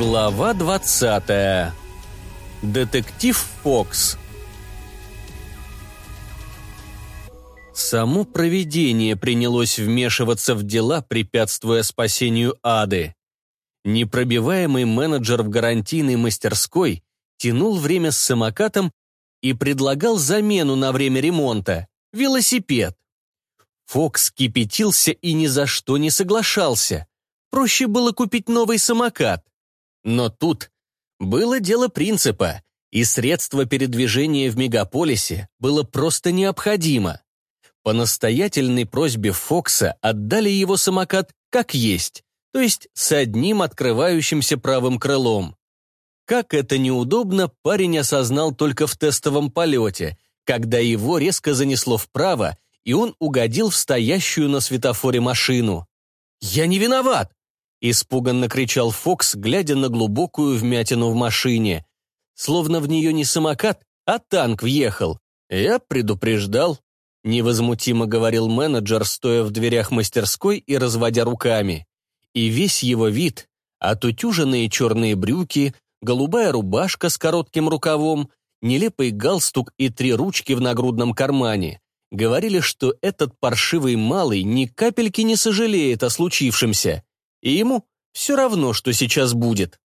Глава 20. Детектив Фокс. Само провидение принялось вмешиваться в дела, препятствуя спасению Ады. Непробиваемый менеджер в гарантийной мастерской тянул время с самокатом и предлагал замену на время ремонта – велосипед. Фокс кипятился и ни за что не соглашался. Проще было купить новый самокат. Но тут было дело принципа, и средство передвижения в мегаполисе было просто необходимо. По настоятельной просьбе Фокса отдали его самокат как есть, то есть с одним открывающимся правым крылом. Как это неудобно, парень осознал только в тестовом полете, когда его резко занесло вправо, и он угодил в стоящую на светофоре машину. «Я не виноват!» — испуганно кричал Фокс, глядя на глубокую вмятину в машине. Словно в нее не самокат, а танк въехал. «Я предупреждал», — невозмутимо говорил менеджер, стоя в дверях мастерской и разводя руками. И весь его вид, отутюженные черные брюки, голубая рубашка с коротким рукавом, нелепый галстук и три ручки в нагрудном кармане, говорили, что этот паршивый малый ни капельки не сожалеет о случившемся, и ему все равно, что сейчас будет.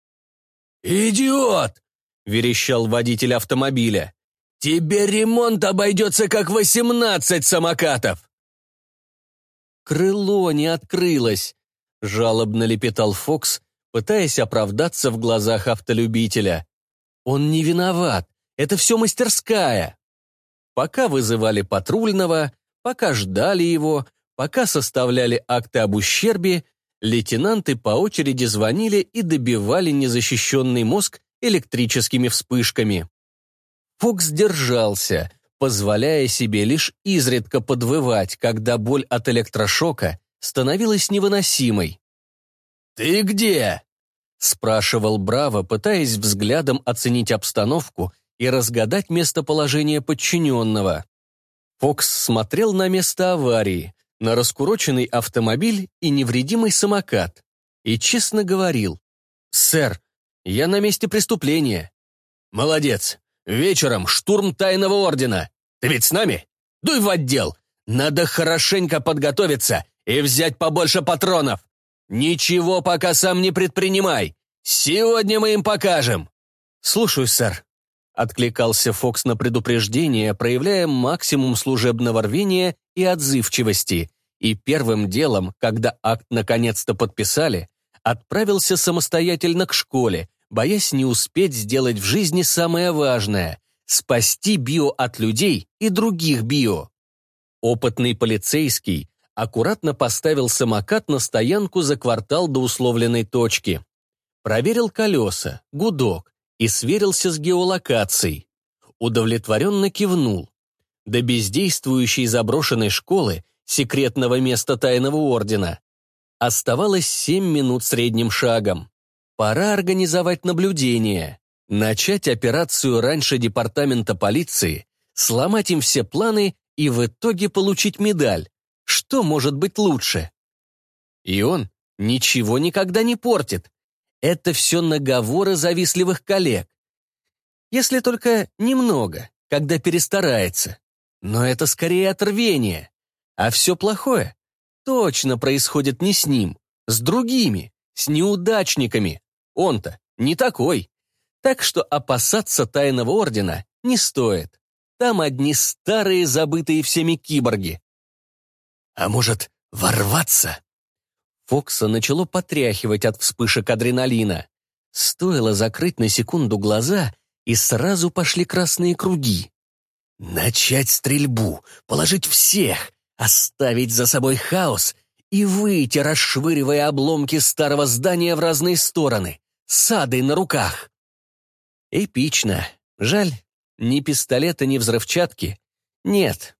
«Идиот!» — верещал водитель автомобиля. «Тебе ремонт обойдется как восемнадцать самокатов!» «Крыло не открылось», — жалобно лепетал Фокс, пытаясь оправдаться в глазах автолюбителя. «Он не виноват, это все мастерская». Пока вызывали патрульного, пока ждали его, пока составляли акты об ущербе, лейтенанты по очереди звонили и добивали незащищенный мозг электрическими вспышками. Фокс держался, позволяя себе лишь изредка подвывать, когда боль от электрошока становилась невыносимой. «Ты где?» — спрашивал Браво, пытаясь взглядом оценить обстановку и разгадать местоположение подчиненного. Фокс смотрел на место аварии, на раскуроченный автомобиль и невредимый самокат, и честно говорил, «Сэр, я на месте преступления». «Молодец. Вечером штурм тайного ордена. Ты ведь с нами? Дуй в отдел. Надо хорошенько подготовиться и взять побольше патронов. Ничего пока сам не предпринимай. Сегодня мы им покажем». «Слушаюсь, сэр», Откликался Фокс на предупреждение, проявляя максимум служебного рвения и отзывчивости, и первым делом, когда акт наконец-то подписали, отправился самостоятельно к школе, боясь не успеть сделать в жизни самое важное — спасти био от людей и других био. Опытный полицейский аккуратно поставил самокат на стоянку за квартал до условленной точки. Проверил колеса, гудок, и сверился с геолокацией. Удовлетворенно кивнул. До бездействующей заброшенной школы, секретного места тайного ордена, оставалось семь минут средним шагом. Пора организовать наблюдение, начать операцию раньше департамента полиции, сломать им все планы и в итоге получить медаль. Что может быть лучше? И он ничего никогда не портит. Это все наговоры завистливых коллег. Если только немного, когда перестарается. Но это скорее отрвение. А все плохое точно происходит не с ним, с другими, с неудачниками. Он-то не такой. Так что опасаться тайного ордена не стоит. Там одни старые, забытые всеми киборги. А может, ворваться? Фокса начало потряхивать от вспышек адреналина. Стоило закрыть на секунду глаза, и сразу пошли красные круги. Начать стрельбу, положить всех, оставить за собой хаос и выйти, расшвыривая обломки старого здания в разные стороны, садой на руках. Эпично. Жаль, ни пистолета, ни взрывчатки. Нет.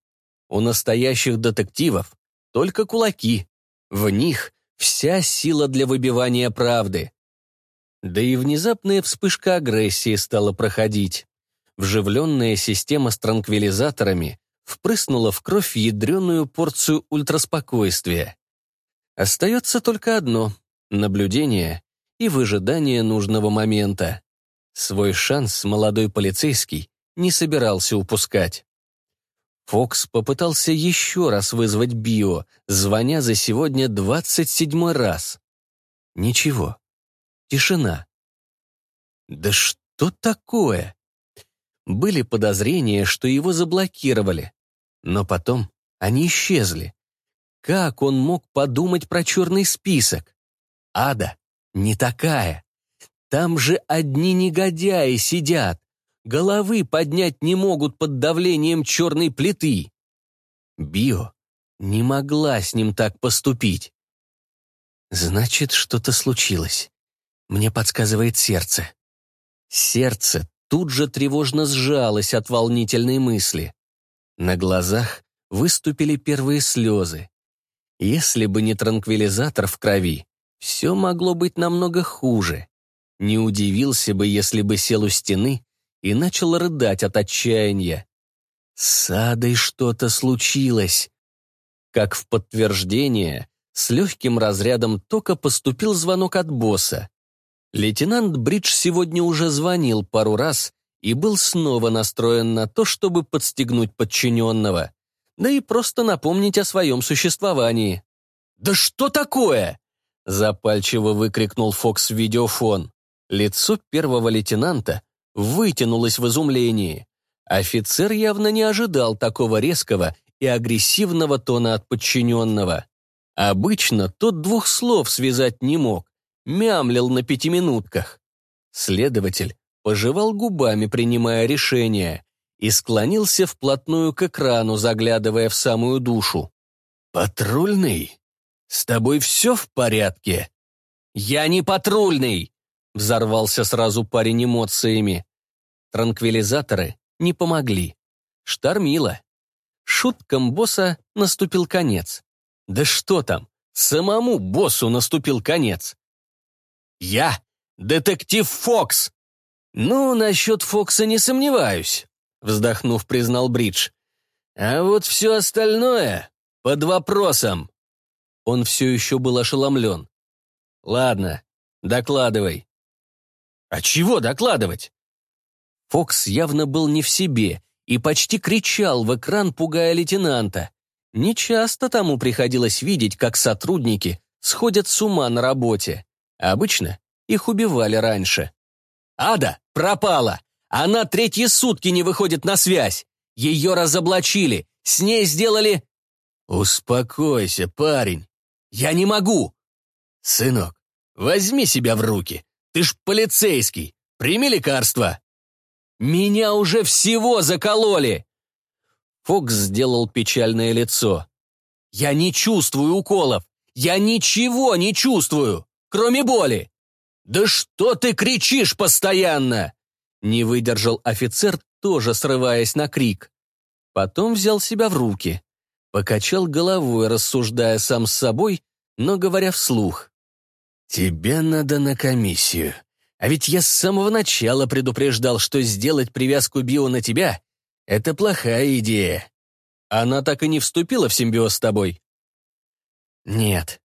У настоящих детективов только кулаки. В них Вся сила для выбивания правды. Да и внезапная вспышка агрессии стала проходить. Вживленная система с транквилизаторами впрыснула в кровь ядреную порцию ультраспокойствия. Остается только одно — наблюдение и выжидание нужного момента. Свой шанс молодой полицейский не собирался упускать. Фокс попытался еще раз вызвать Био, звоня за сегодня двадцать седьмой раз. Ничего. Тишина. Да что такое? Были подозрения, что его заблокировали. Но потом они исчезли. Как он мог подумать про черный список? Ада не такая. Там же одни негодяи сидят. Головы поднять не могут под давлением черной плиты. Био не могла с ним так поступить. Значит, что-то случилось. Мне подсказывает сердце. Сердце тут же тревожно сжалось от волнительной мысли. На глазах выступили первые слезы. Если бы не транквилизатор в крови, все могло быть намного хуже. Не удивился бы, если бы сел у стены и начал рыдать от отчаяния. С Адой что-то случилось. Как в подтверждение, с легким разрядом тока поступил звонок от босса. Лейтенант Бридж сегодня уже звонил пару раз и был снова настроен на то, чтобы подстегнуть подчиненного, да и просто напомнить о своем существовании. «Да что такое?» — запальчиво выкрикнул Фокс в видеофон. Лицо первого лейтенанта вытянулось в изумлении. Офицер явно не ожидал такого резкого и агрессивного тона от подчиненного. Обычно тот двух слов связать не мог, мямлил на пятиминутках. Следователь пожевал губами, принимая решение, и склонился вплотную к экрану, заглядывая в самую душу. «Патрульный? С тобой все в порядке?» «Я не патрульный!» — взорвался сразу парень эмоциями. Транквилизаторы не помогли. Штормило. Шуткам босса наступил конец. Да что там, самому боссу наступил конец. «Я детектив Фокс!» «Ну, насчет Фокса не сомневаюсь», — вздохнув, признал Бридж. «А вот все остальное под вопросом». Он все еще был ошеломлен. «Ладно, докладывай». «А чего докладывать?» Фокс явно был не в себе и почти кричал в экран, пугая лейтенанта. Нечасто тому приходилось видеть, как сотрудники сходят с ума на работе. Обычно их убивали раньше. «Ада пропала! Она третьи сутки не выходит на связь! Ее разоблачили! С ней сделали...» «Успокойся, парень! Я не могу!» «Сынок, возьми себя в руки! Ты ж полицейский! Прими лекарство!» «Меня уже всего закололи!» Фокс сделал печальное лицо. «Я не чувствую уколов! Я ничего не чувствую, кроме боли!» «Да что ты кричишь постоянно?» Не выдержал офицер, тоже срываясь на крик. Потом взял себя в руки. Покачал головой, рассуждая сам с собой, но говоря вслух. «Тебе надо на комиссию. А ведь я с самого начала предупреждал, что сделать привязку био на тебя — это плохая идея. Она так и не вступила в симбиоз с тобой?» «Нет».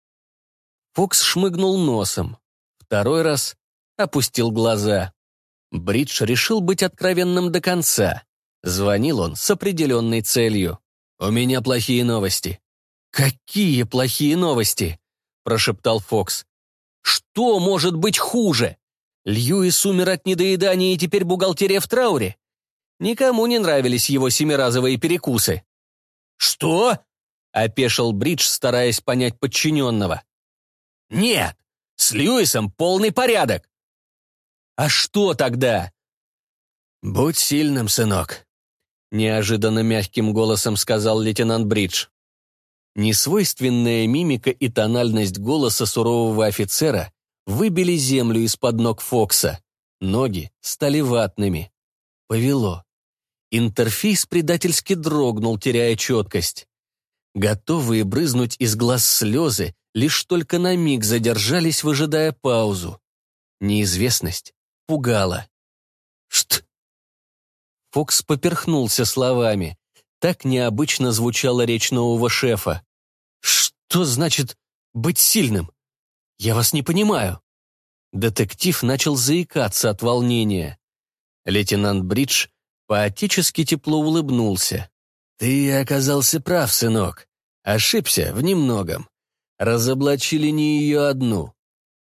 Фокс шмыгнул носом. Второй раз опустил глаза. Бридж решил быть откровенным до конца. Звонил он с определенной целью. «У меня плохие новости». «Какие плохие новости?» – прошептал Фокс. «Что может быть хуже? Льюис умер от недоедания и теперь бухгалтерия в трауре? Никому не нравились его семиразовые перекусы». «Что?» – опешил Бридж, стараясь понять подчиненного. «Нет, с Льюисом полный порядок. А что тогда? Будь сильным, сынок, неожиданно мягким голосом сказал лейтенант Бридж. Несвойственная мимика и тональность голоса сурового офицера выбили землю из-под ног Фокса. Ноги стали ватными. Повело. Интерфейс предательски дрогнул, теряя четкость. Готовые брызнуть из глаз слезы, лишь только на миг задержались, выжидая паузу. Неизвестность пугала. «Шт!» Фокс поперхнулся словами. Так необычно звучала речь нового шефа. «Что значит быть сильным? Я вас не понимаю». Детектив начал заикаться от волнения. Лейтенант Бридж поотечески тепло улыбнулся. «Ты оказался прав, сынок. Ошибся в немногом. Разоблачили не ее одну.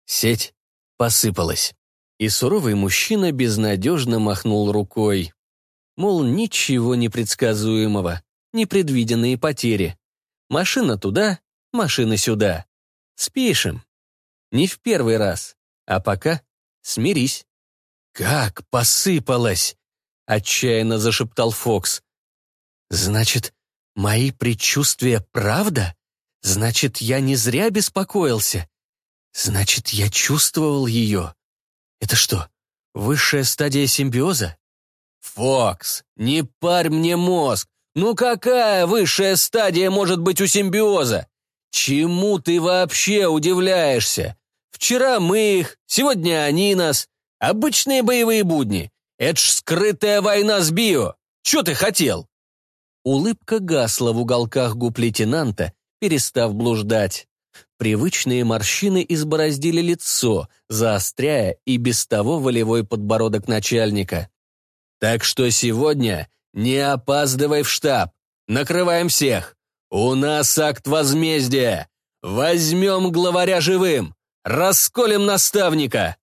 Сеть посыпалась». И суровый мужчина безнадежно махнул рукой. Мол, ничего непредсказуемого, непредвиденные потери. Машина туда, машина сюда. Спишем. Не в первый раз. А пока смирись. «Как посыпалось!» — отчаянно зашептал Фокс. «Значит, мои предчувствия правда? Значит, я не зря беспокоился? Значит, я чувствовал ее? Это что, высшая стадия симбиоза?» «Фокс, не парь мне мозг! Ну какая высшая стадия может быть у симбиоза? Чему ты вообще удивляешься? Вчера мы их, сегодня они нас. Обычные боевые будни. Это ж скрытая война с био. Че ты хотел?» Улыбка гасла в уголках губ лейтенанта, перестав блуждать. Привычные морщины избороздили лицо, заостряя и без того волевой подбородок начальника. «Так что сегодня не опаздывай в штаб. Накрываем всех. У нас акт возмездия. Возьмем главаря живым. Расколем наставника!»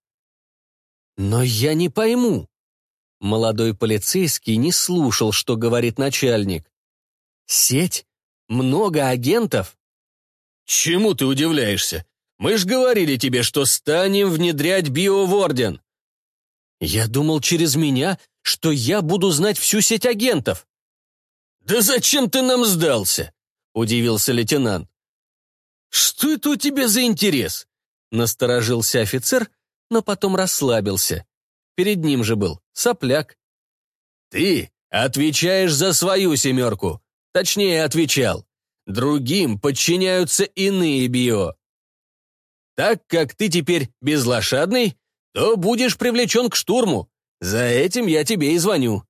«Но я не пойму». Молодой полицейский не слушал, что говорит начальник. «Сеть? Много агентов?» «Чему ты удивляешься? Мы ж говорили тебе, что станем внедрять био в Орден». «Я думал через меня, что я буду знать всю сеть агентов». «Да зачем ты нам сдался?» — удивился лейтенант. «Что это у тебя за интерес?» Насторожился офицер, но потом расслабился. Перед ним же был сопляк. «Ты отвечаешь за свою семерку. Точнее, отвечал. Другим подчиняются иные био. Так как ты теперь безлошадный, то будешь привлечен к штурму. За этим я тебе и звоню.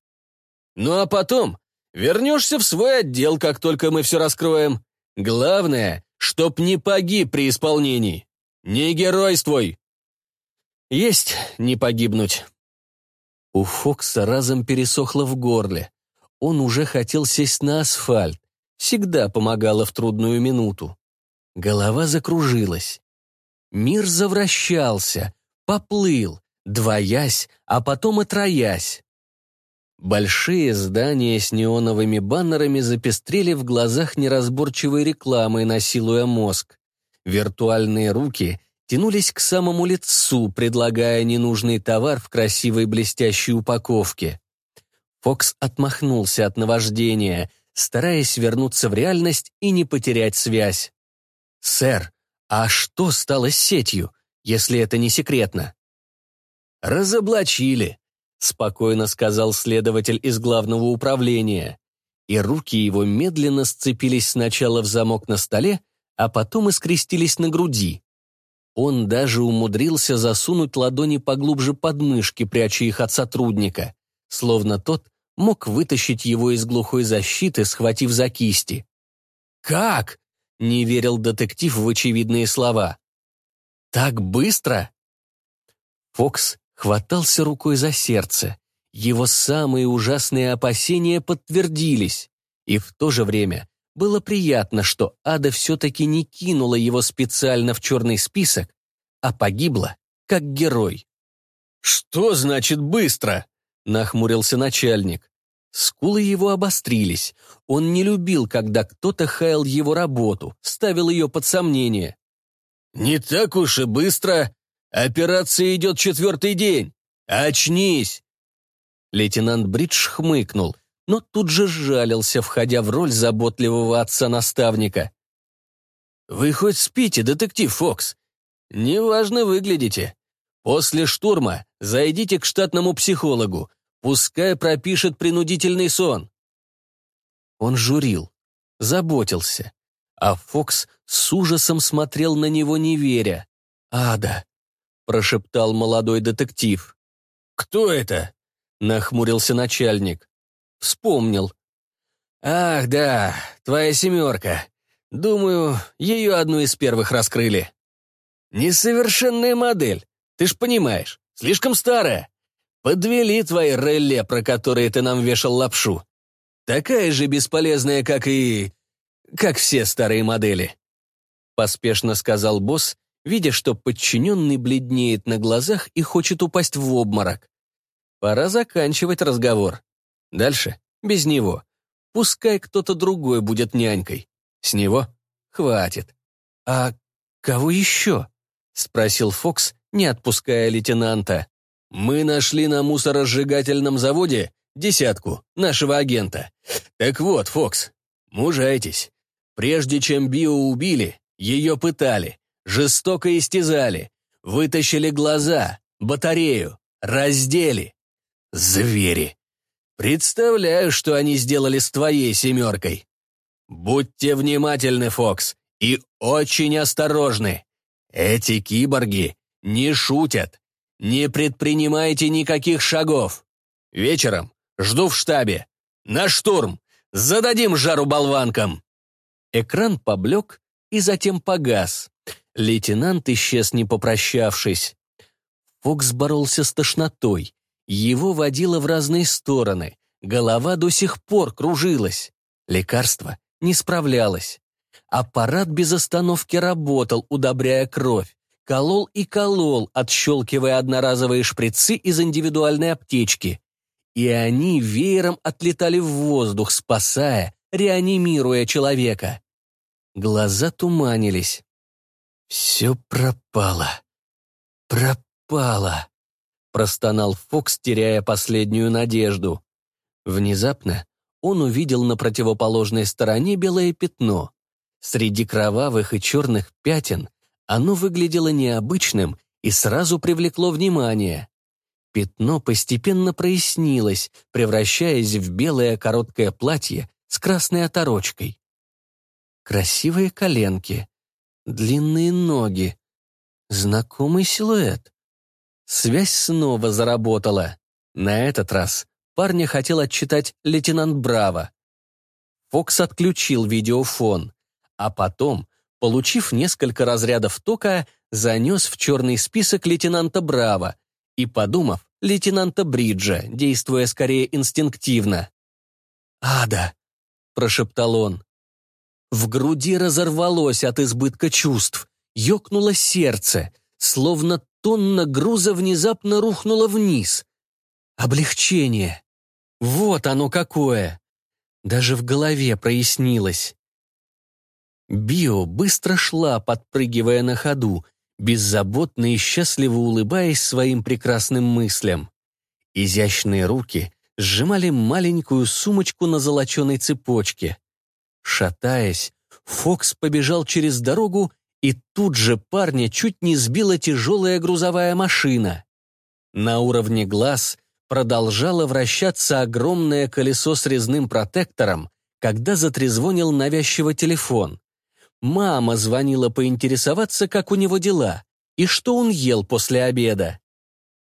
Ну а потом вернешься в свой отдел, как только мы все раскроем. Главное, чтоб не погиб при исполнении. Не геройствуй!» «Есть не погибнуть». У Фокса разом пересохло в горле. Он уже хотел сесть на асфальт. Всегда помогала в трудную минуту. Голова закружилась. Мир завращался, поплыл, двоясь, а потом и троясь. Большие здания с неоновыми баннерами запестрели в глазах неразборчивой рекламой, насилуя мозг. Виртуальные руки тянулись к самому лицу, предлагая ненужный товар в красивой блестящей упаковке. Фокс отмахнулся от наваждения, стараясь вернуться в реальность и не потерять связь. «Сэр, а что стало с сетью, если это не секретно?» «Разоблачили», — спокойно сказал следователь из главного управления. И руки его медленно сцепились сначала в замок на столе, а потом и скрестились на груди. Он даже умудрился засунуть ладони поглубже под мышки, пряча их от сотрудника, словно тот мог вытащить его из глухой защиты, схватив за кисти. «Как?» — не верил детектив в очевидные слова. «Так быстро?» Фокс хватался рукой за сердце. Его самые ужасные опасения подтвердились. И в то же время было приятно, что Ада все-таки не кинула его специально в черный список, а погибла как герой. «Что значит быстро?» — нахмурился начальник. Скулы его обострились. Он не любил, когда кто-то хаял его работу, ставил ее под сомнение. «Не так уж и быстро. Операция идет четвертый день. Очнись!» Лейтенант Бридж хмыкнул, но тут же сжалился, входя в роль заботливого отца-наставника. «Вы хоть спите, детектив Фокс? Неважно выглядите. После штурма зайдите к штатному психологу, пускай пропишет принудительный сон». Он журил, заботился, а Фокс с ужасом смотрел на него, не веря. «Ада», — прошептал молодой детектив. «Кто это?» — нахмурился начальник. Вспомнил. «Ах, да, твоя семерка. Думаю, ее одну из первых раскрыли». «Несовершенная модель. Ты ж понимаешь, слишком старая. Подвели твои реле, про которые ты нам вешал лапшу. Такая же бесполезная, как и... как все старые модели. Поспешно сказал босс, видя, что подчиненный бледнеет на глазах и хочет упасть в обморок. Пора заканчивать разговор. Дальше без него. Пускай кто-то другой будет нянькой. С него хватит. А кого еще? Спросил Фокс, не отпуская лейтенанта. Мы нашли на мусоросжигательном заводе десятку нашего агента. Так вот, Фокс, мужайтесь. Прежде чем Био убили, ее пытали, жестоко истязали, вытащили глаза, батарею, раздели. Звери. Представляю, что они сделали с твоей семеркой. Будьте внимательны, Фокс, и очень осторожны. Эти киборги не шутят. Не предпринимайте никаких шагов. Вечером жду в штабе. На штурм. Зададим жару болванкам. Экран поблек и затем погас. Лейтенант исчез, не попрощавшись. Фокс боролся с тошнотой. Его водило в разные стороны. Голова до сих пор кружилась. Лекарство не справлялось. Аппарат без остановки работал, удобряя кровь. Колол и колол, отщелкивая одноразовые шприцы из индивидуальной аптечки. И они веером отлетали в воздух, спасая, реанимируя человека. Глаза туманились. «Все пропало. Пропало», — простонал Фокс, теряя последнюю надежду. Внезапно он увидел на противоположной стороне белое пятно. Среди кровавых и черных пятен оно выглядело необычным и сразу привлекло внимание. Пятно постепенно прояснилось, превращаясь в белое короткое платье с красной оторочкой. Красивые коленки, длинные ноги, знакомый силуэт. Связь снова заработала. На этот раз парня хотел отчитать лейтенант Браво. Фокс отключил видеофон, а потом получив несколько разрядов тока, занес в черный список лейтенанта Браво и, подумав, лейтенанта Бриджа, действуя скорее инстинктивно. «Ада!» — прошептал он. В груди разорвалось от избытка чувств, ёкнуло сердце, словно тонна груза внезапно рухнула вниз. Облегчение. Вот оно какое! Даже в голове прояснилось. Био быстро шла, подпрыгивая на ходу, беззаботно и счастливо улыбаясь своим прекрасным мыслям. Изящные руки сжимали маленькую сумочку на золоченой цепочке. Шатаясь, Фокс побежал через дорогу, и тут же парня чуть не сбила тяжелая грузовая машина. На уровне глаз продолжало вращаться огромное колесо с резным протектором, когда затрезвонил навязчиво телефон. Мама звонила поинтересоваться, как у него дела, и что он ел после обеда.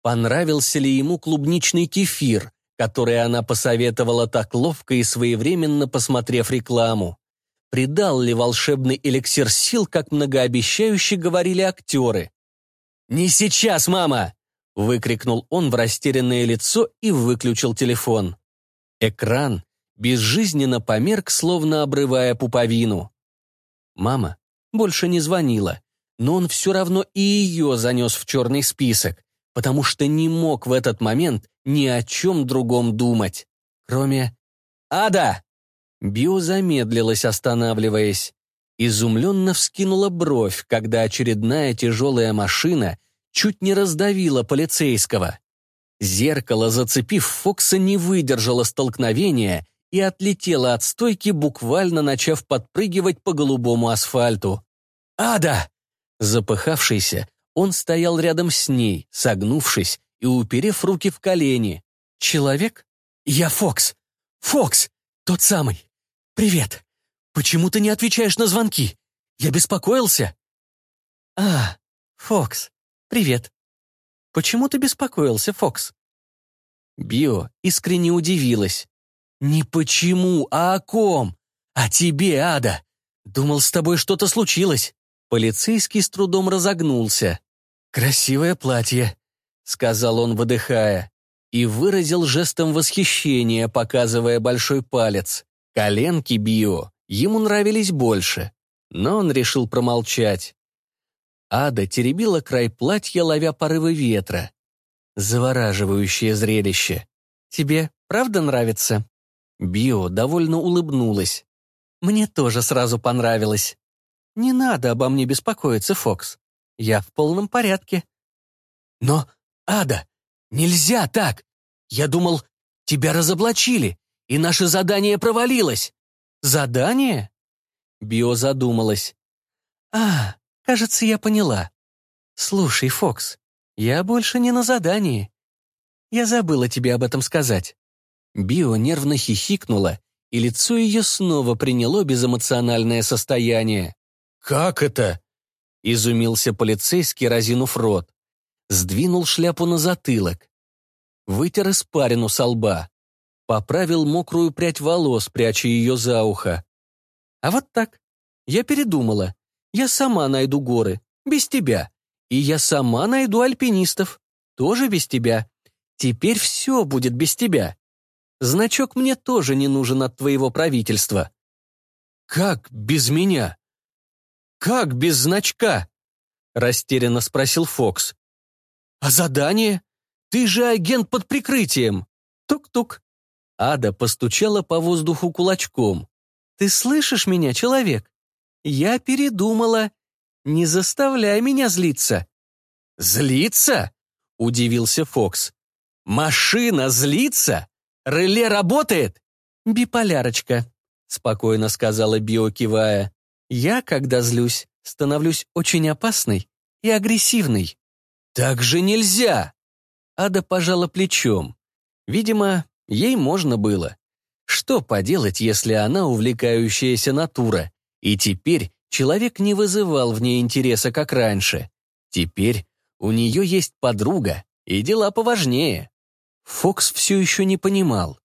Понравился ли ему клубничный кефир, который она посоветовала так ловко и своевременно посмотрев рекламу. Придал ли волшебный эликсир сил, как многообещающе говорили актеры? «Не сейчас, мама!» — выкрикнул он в растерянное лицо и выключил телефон. Экран безжизненно померк, словно обрывая пуповину. Мама больше не звонила, но он все равно и ее занес в черный список, потому что не мог в этот момент ни о чем другом думать, кроме «Ада!». Био замедлилась, останавливаясь. Изумленно вскинула бровь, когда очередная тяжелая машина чуть не раздавила полицейского. Зеркало, зацепив Фокса, не выдержало столкновения и отлетела от стойки, буквально начав подпрыгивать по голубому асфальту. «Ада!» Запыхавшийся, он стоял рядом с ней, согнувшись и уперев руки в колени. «Человек? Я Фокс! Фокс! Тот самый! Привет! Почему ты не отвечаешь на звонки? Я беспокоился?» «А, Фокс, привет. Почему ты беспокоился, Фокс?» Био искренне удивилась. «Не почему, а о ком? О тебе, Ада. Думал, с тобой что-то случилось». Полицейский с трудом разогнулся. «Красивое платье», — сказал он, выдыхая, и выразил жестом восхищения, показывая большой палец. Коленки Био ему нравились больше, но он решил промолчать. Ада теребила край платья, ловя порывы ветра. Завораживающее зрелище. «Тебе правда нравится?» Био довольно улыбнулась. «Мне тоже сразу понравилось. Не надо обо мне беспокоиться, Фокс. Я в полном порядке». «Но, Ада, нельзя так! Я думал, тебя разоблачили, и наше задание провалилось». «Задание?» Био задумалась. «А, кажется, я поняла. Слушай, Фокс, я больше не на задании. Я забыла тебе об этом сказать». Био нервно хихикнула, и лицо ее снова приняло безэмоциональное состояние. «Как это?» — изумился полицейский, разинув рот. Сдвинул шляпу на затылок. Вытер испарину со лба. Поправил мокрую прядь волос, пряча ее за ухо. «А вот так. Я передумала. Я сама найду горы. Без тебя. И я сама найду альпинистов. Тоже без тебя. Теперь все будет без тебя. Значок мне тоже не нужен от твоего правительства». «Как без меня?» «Как без значка?» — растерянно спросил Фокс. «А задание? Ты же агент под прикрытием!» Тук-тук. Ада постучала по воздуху кулачком. «Ты слышишь меня, человек? Я передумала. Не заставляй меня злиться». «Злиться?» — удивился Фокс. «Машина злится? Реле работает?» «Биполярочка», — спокойно сказала Био, кивая. Я, когда злюсь, становлюсь очень опасной и агрессивной. Так же нельзя! Ада пожала плечом. Видимо, ей можно было. Что поделать, если она увлекающаяся натура, и теперь человек не вызывал в ней интереса, как раньше. Теперь у нее есть подруга, и дела поважнее. Фокс все еще не понимал.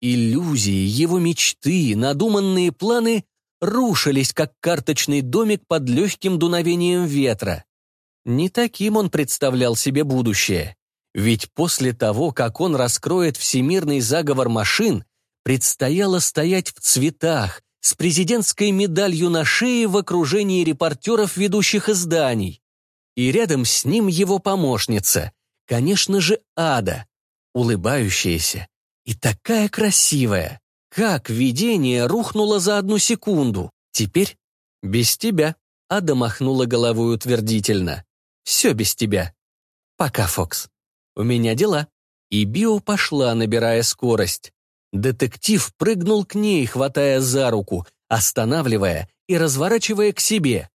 Иллюзии, его мечты, надуманные планы рушились, как карточный домик под легким дуновением ветра. Не таким он представлял себе будущее. Ведь после того, как он раскроет всемирный заговор машин, предстояло стоять в цветах, с президентской медалью на шее в окружении репортеров ведущих изданий. И рядом с ним его помощница, конечно же, Ада, улыбающаяся и такая красивая. Как видение рухнуло за одну секунду. Теперь без тебя. Ада махнула головой утвердительно. Все без тебя. Пока, Фокс. У меня дела. И Био пошла, набирая скорость. Детектив прыгнул к ней, хватая за руку, останавливая и разворачивая к себе.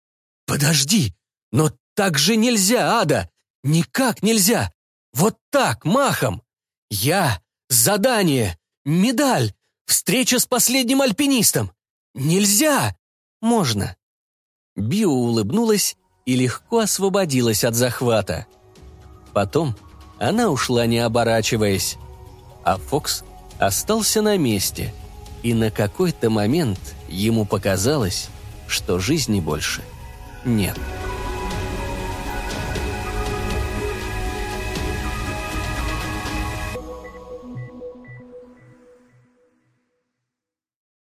«Подожди! Но так же нельзя, Ада! Никак нельзя! Вот так, махом! Я! Задание! Медаль! Встреча с последним альпинистом! Нельзя! Можно!» Био улыбнулась и легко освободилась от захвата. Потом она ушла, не оборачиваясь, а Фокс остался на месте, и на какой-то момент ему показалось, что жизни больше нет. «Нет».